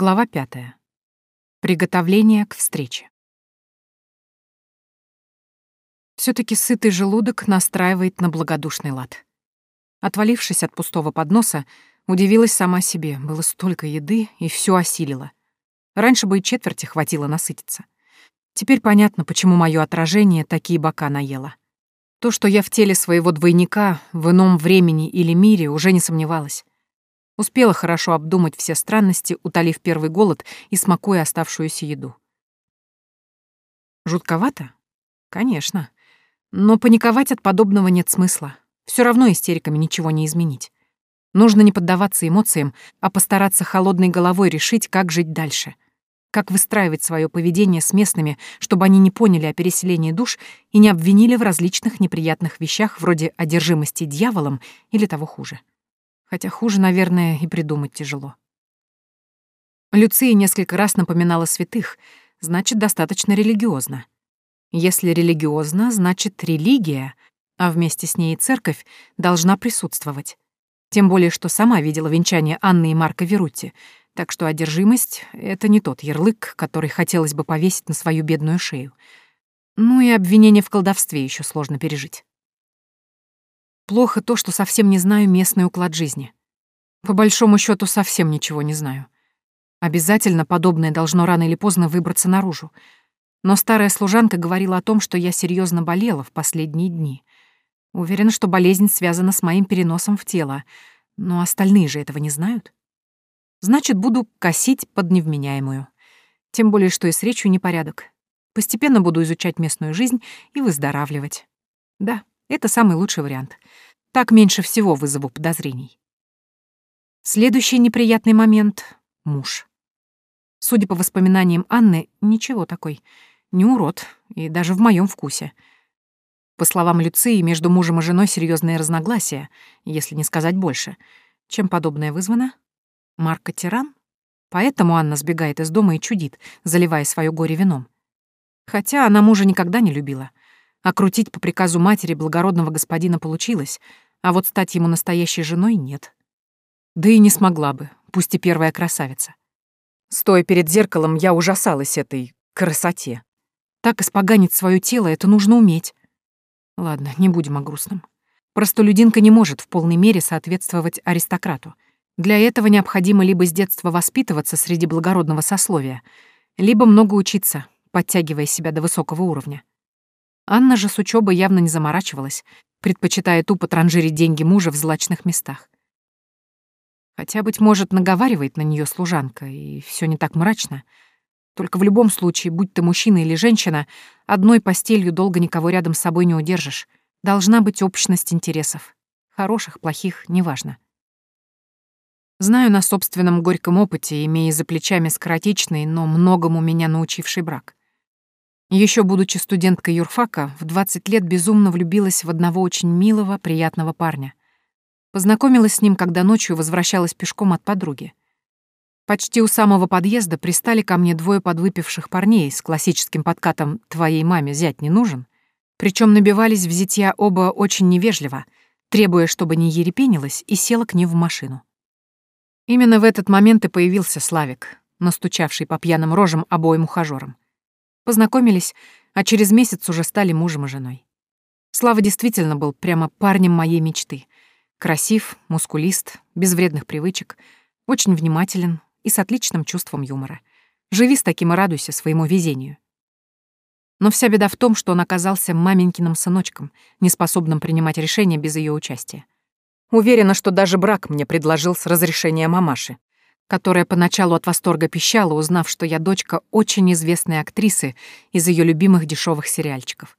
Глава пятая. Приготовление к встрече. все таки сытый желудок настраивает на благодушный лад. Отвалившись от пустого подноса, удивилась сама себе. Было столько еды, и все осилило. Раньше бы и четверти хватило насытиться. Теперь понятно, почему мое отражение такие бока наело. То, что я в теле своего двойника в ином времени или мире, уже не сомневалась. Успела хорошо обдумать все странности, утолив первый голод и смакуя оставшуюся еду. Жутковато? Конечно. Но паниковать от подобного нет смысла. Все равно истериками ничего не изменить. Нужно не поддаваться эмоциям, а постараться холодной головой решить, как жить дальше. Как выстраивать свое поведение с местными, чтобы они не поняли о переселении душ и не обвинили в различных неприятных вещах вроде одержимости дьяволом или того хуже. Хотя хуже, наверное, и придумать тяжело. Люция несколько раз напоминала святых, значит, достаточно религиозно. Если религиозно, значит, религия, а вместе с ней и церковь, должна присутствовать. Тем более, что сама видела венчание Анны и Марка Верутти, так что одержимость — это не тот ярлык, который хотелось бы повесить на свою бедную шею. Ну и обвинение в колдовстве еще сложно пережить. Плохо то, что совсем не знаю местный уклад жизни. По большому счету совсем ничего не знаю. Обязательно подобное должно рано или поздно выбраться наружу. Но старая служанка говорила о том, что я серьезно болела в последние дни. Уверена, что болезнь связана с моим переносом в тело, но остальные же этого не знают. Значит, буду косить под невменяемую. Тем более, что и с речью непорядок. Постепенно буду изучать местную жизнь и выздоравливать. Да, это самый лучший вариант. Так меньше всего вызову подозрений. Следующий неприятный момент — муж. Судя по воспоминаниям Анны, ничего такой. Не урод, и даже в моем вкусе. По словам Люции, между мужем и женой серьезные разногласия, если не сказать больше. Чем подобное вызвано? Марка тиран? Поэтому Анна сбегает из дома и чудит, заливая свое горе вином. Хотя она мужа никогда не любила. А крутить по приказу матери благородного господина получилось, а вот стать ему настоящей женой нет. Да и не смогла бы, пусть и первая красавица. Стоя перед зеркалом, я ужасалась этой красоте. Так испоганить свое тело — это нужно уметь. Ладно, не будем о грустном. Простолюдинка не может в полной мере соответствовать аристократу. Для этого необходимо либо с детства воспитываться среди благородного сословия, либо много учиться, подтягивая себя до высокого уровня. Анна же с учебой явно не заморачивалась, предпочитая тупо транжирить деньги мужа в злачных местах. Хотя, быть может, наговаривает на нее служанка, и все не так мрачно. Только в любом случае, будь ты мужчина или женщина, одной постелью долго никого рядом с собой не удержишь. Должна быть общность интересов. Хороших, плохих, неважно. Знаю на собственном горьком опыте, имея за плечами скоротечный, но многому меня научивший брак. Еще будучи студенткой юрфака, в 20 лет безумно влюбилась в одного очень милого, приятного парня. Познакомилась с ним, когда ночью возвращалась пешком от подруги. Почти у самого подъезда пристали ко мне двое подвыпивших парней с классическим подкатом «твоей маме зять не нужен», причем набивались в зятья оба очень невежливо, требуя, чтобы не ерепенилась, и села к ним в машину. Именно в этот момент и появился Славик, настучавший по пьяным рожам обоим ухажёрам. Познакомились, а через месяц уже стали мужем и женой. Слава действительно был прямо парнем моей мечты. Красив, мускулист, без вредных привычек, очень внимателен и с отличным чувством юмора. Живи с таким и радуйся своему везению. Но вся беда в том, что он оказался маменькиным сыночком, неспособным принимать решения без ее участия. Уверена, что даже брак мне предложил с разрешения мамаши которая поначалу от восторга пищала, узнав, что я дочка очень известной актрисы из ее любимых дешевых сериальчиков.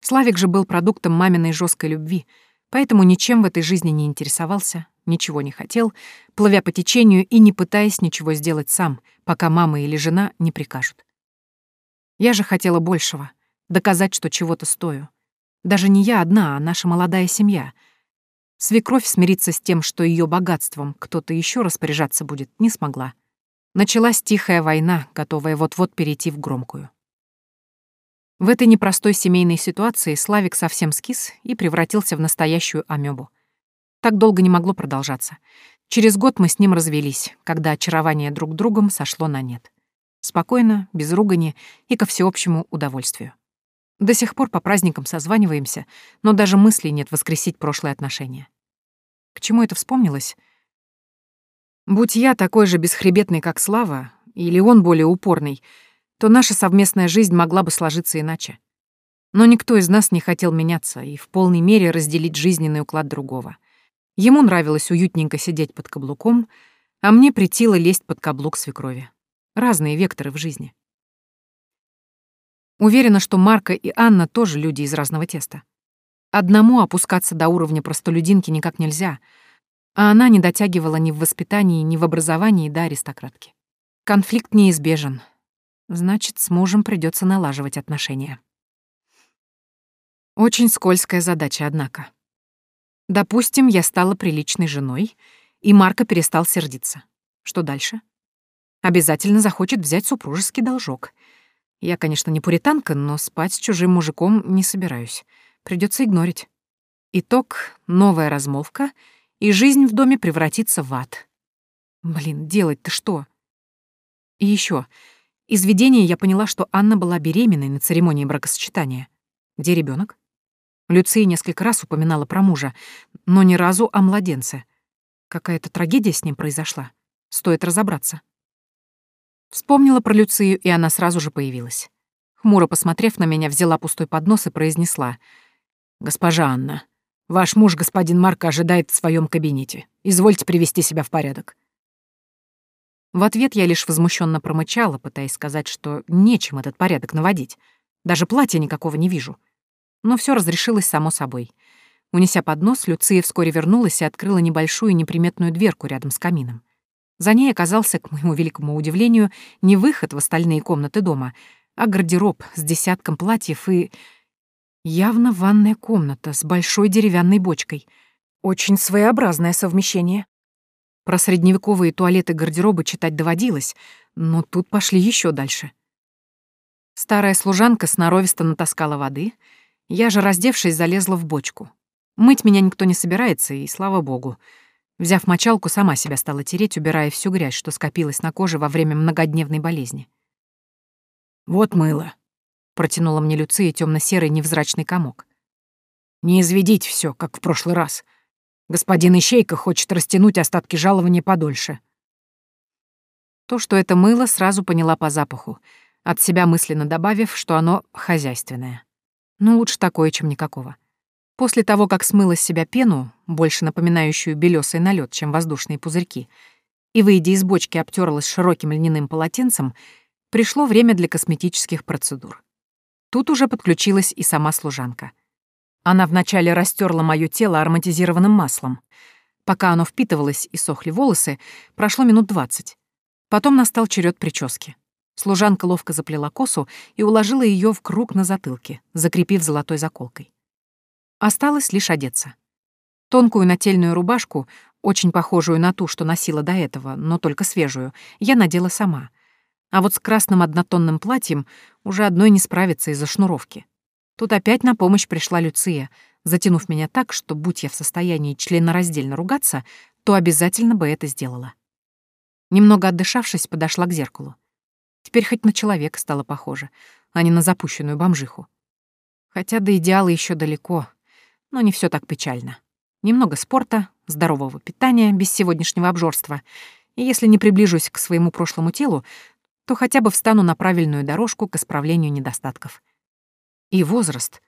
Славик же был продуктом маминой жесткой любви, поэтому ничем в этой жизни не интересовался, ничего не хотел, плывя по течению и не пытаясь ничего сделать сам, пока мама или жена не прикажут. Я же хотела большего, доказать, что чего-то стою. Даже не я одна, а наша молодая семья — Свекровь смириться с тем, что ее богатством кто-то еще распоряжаться будет, не смогла. Началась тихая война, готовая вот-вот перейти в громкую. В этой непростой семейной ситуации Славик совсем скис и превратился в настоящую амебу. Так долго не могло продолжаться. Через год мы с ним развелись, когда очарование друг другом сошло на нет. Спокойно, без ругани и ко всеобщему удовольствию. До сих пор по праздникам созваниваемся, но даже мысли нет воскресить прошлые отношения. К чему это вспомнилось? Будь я такой же бесхребетный, как Слава, или он более упорный, то наша совместная жизнь могла бы сложиться иначе. Но никто из нас не хотел меняться и в полной мере разделить жизненный уклад другого. Ему нравилось уютненько сидеть под каблуком, а мне притило лезть под каблук свекрови. Разные векторы в жизни. Уверена, что Марка и Анна тоже люди из разного теста. Одному опускаться до уровня простолюдинки никак нельзя, а она не дотягивала ни в воспитании, ни в образовании до аристократки. Конфликт неизбежен. Значит, с мужем придется налаживать отношения. Очень скользкая задача, однако. Допустим, я стала приличной женой, и Марко перестал сердиться. Что дальше? Обязательно захочет взять супружеский должок. Я, конечно, не пуританка, но спать с чужим мужиком не собираюсь. Придется игнорить. Итог — новая размолвка, и жизнь в доме превратится в ад. Блин, делать-то что? И еще. Из видения я поняла, что Анна была беременной на церемонии бракосочетания. Где ребенок? Люция несколько раз упоминала про мужа, но ни разу о младенце. Какая-то трагедия с ним произошла. Стоит разобраться. Вспомнила про Люцию, и она сразу же появилась. Хмуро посмотрев на меня, взяла пустой поднос и произнесла. «Госпожа Анна, ваш муж, господин Марко, ожидает в своем кабинете. Извольте привести себя в порядок». В ответ я лишь возмущенно промычала, пытаясь сказать, что нечем этот порядок наводить. Даже платья никакого не вижу. Но все разрешилось само собой. Унеся поднос, Люция вскоре вернулась и открыла небольшую неприметную дверку рядом с камином. За ней оказался, к моему великому удивлению, не выход в остальные комнаты дома, а гардероб с десятком платьев и... Явно ванная комната с большой деревянной бочкой. Очень своеобразное совмещение. Про средневековые туалеты гардероба читать доводилось, но тут пошли еще дальше. Старая служанка сноровисто натаскала воды — я же, раздевшись, залезла в бочку. Мыть меня никто не собирается, и слава богу. Взяв мочалку, сама себя стала тереть, убирая всю грязь, что скопилась на коже во время многодневной болезни. «Вот мыло», — протянула мне Люция темно-серый невзрачный комок. «Не изведить все, как в прошлый раз. Господин Ищейка хочет растянуть остатки жалования подольше». То, что это мыло, сразу поняла по запаху, от себя мысленно добавив, что оно хозяйственное. Но лучше такое, чем никакого. После того, как смыла с себя пену, больше напоминающую белёсый налет, чем воздушные пузырьки, и, выйдя из бочки, обтерлась широким льняным полотенцем, пришло время для косметических процедур. Тут уже подключилась и сама служанка. Она вначале растерла моё тело ароматизированным маслом. Пока оно впитывалось и сохли волосы, прошло минут двадцать. Потом настал черед прически. Служанка ловко заплела косу и уложила ее в круг на затылке, закрепив золотой заколкой. Осталось лишь одеться. Тонкую нательную рубашку, очень похожую на ту, что носила до этого, но только свежую, я надела сама. А вот с красным однотонным платьем уже одной не справиться из-за шнуровки. Тут опять на помощь пришла Люция, затянув меня так, что, будь я в состоянии членораздельно ругаться, то обязательно бы это сделала. Немного отдышавшись, подошла к зеркалу. Теперь хоть на человека стало похоже, а не на запущенную бомжиху. Хотя до идеала еще далеко, но не все так печально. Немного спорта, здорового питания без сегодняшнего обжорства, и если не приближусь к своему прошлому телу, то хотя бы встану на правильную дорожку к исправлению недостатков. И возраст.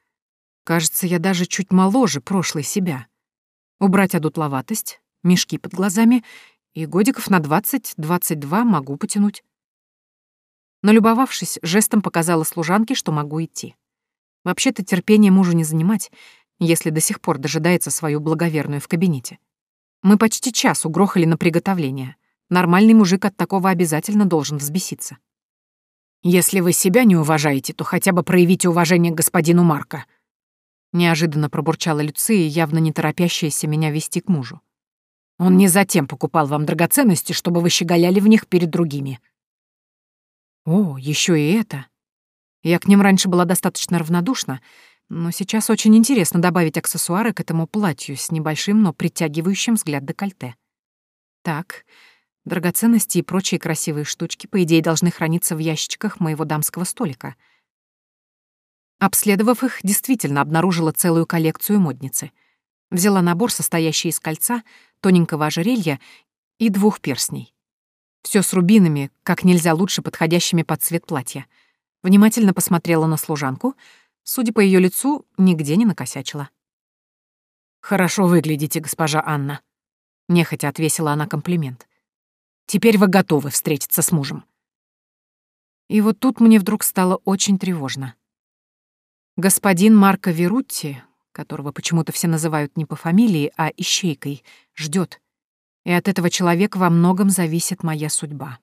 Кажется, я даже чуть моложе прошлой себя. Убрать одутловатость, мешки под глазами, и годиков на 20-22 могу потянуть. Налюбовавшись, жестом показала служанке, что могу идти. Вообще-то терпение мужу не занимать, если до сих пор дожидается свою благоверную в кабинете. Мы почти час угрохали на приготовление. Нормальный мужик от такого обязательно должен взбеситься. «Если вы себя не уважаете, то хотя бы проявите уважение к господину Марко», неожиданно пробурчала Люция, явно не торопящаяся меня вести к мужу. «Он не затем покупал вам драгоценности, чтобы вы щеголяли в них перед другими. О, еще и это. Я к ним раньше была достаточно равнодушна, но сейчас очень интересно добавить аксессуары к этому платью с небольшим, но притягивающим взгляд декольте. Так, драгоценности и прочие красивые штучки, по идее, должны храниться в ящичках моего дамского столика. Обследовав их, действительно обнаружила целую коллекцию модницы. Взяла набор, состоящий из кольца, тоненького ожерелья и двух перстней. Все с рубинами, как нельзя лучше подходящими под цвет платья. Внимательно посмотрела на служанку. Судя по ее лицу, нигде не накосячила. «Хорошо выглядите, госпожа Анна», — нехотя отвесила она комплимент. «Теперь вы готовы встретиться с мужем». И вот тут мне вдруг стало очень тревожно. Господин Марко Верутти, которого почему-то все называют не по фамилии, а ищейкой, ждет. И от этого человека во многом зависит моя судьба.